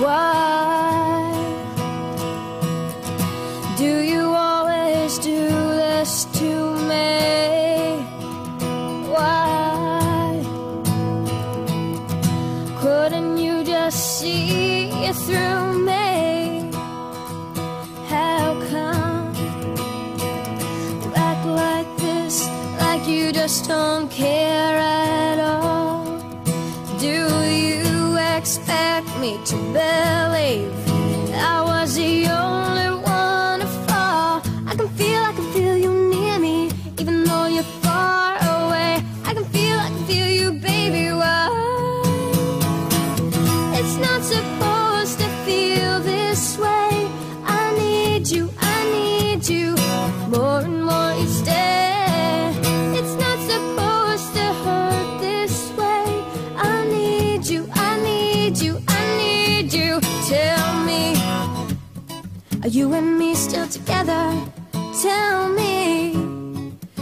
Why do you always do this to me? Why couldn't you just see it through me? How come you act like this, like you just don't care at all? Do expect me to believe I was the only one to fall? I can feel, I can feel you near me, even though you're far away. I can feel, I can feel you, baby. Why? It's not supposed to feel this way. I need you, I need you more and more each day. Are you and me still together? Tell me,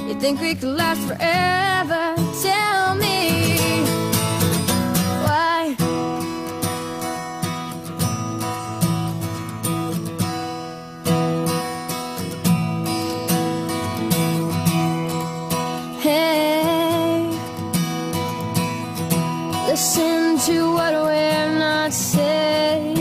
you think we could last forever? Tell me, why? Hey, listen to what we're not saying.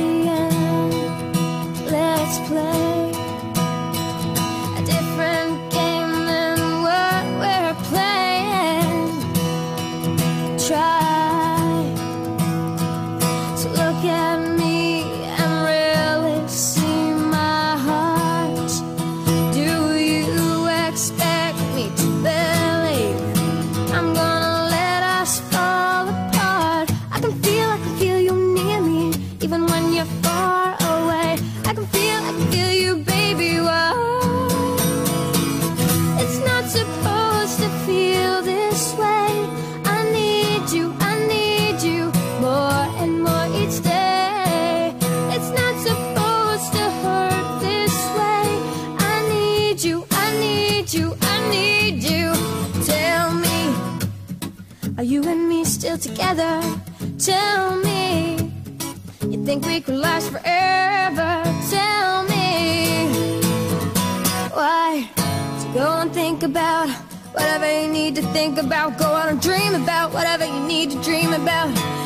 Still together? Tell me, you think we could last forever? Tell me, why? So go and think about whatever you need to think about. Go out and dream about whatever you need to dream about.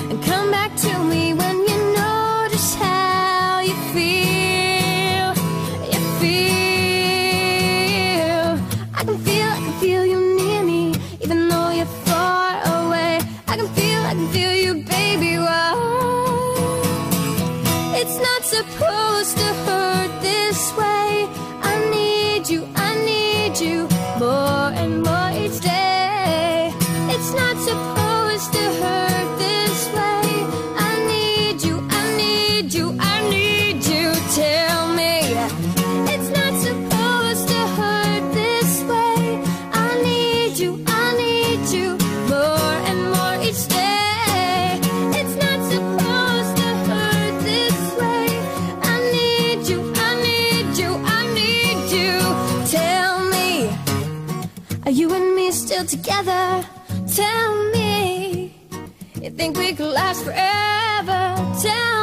It's are you and me still together? Tell me, you think we could last forever? Tell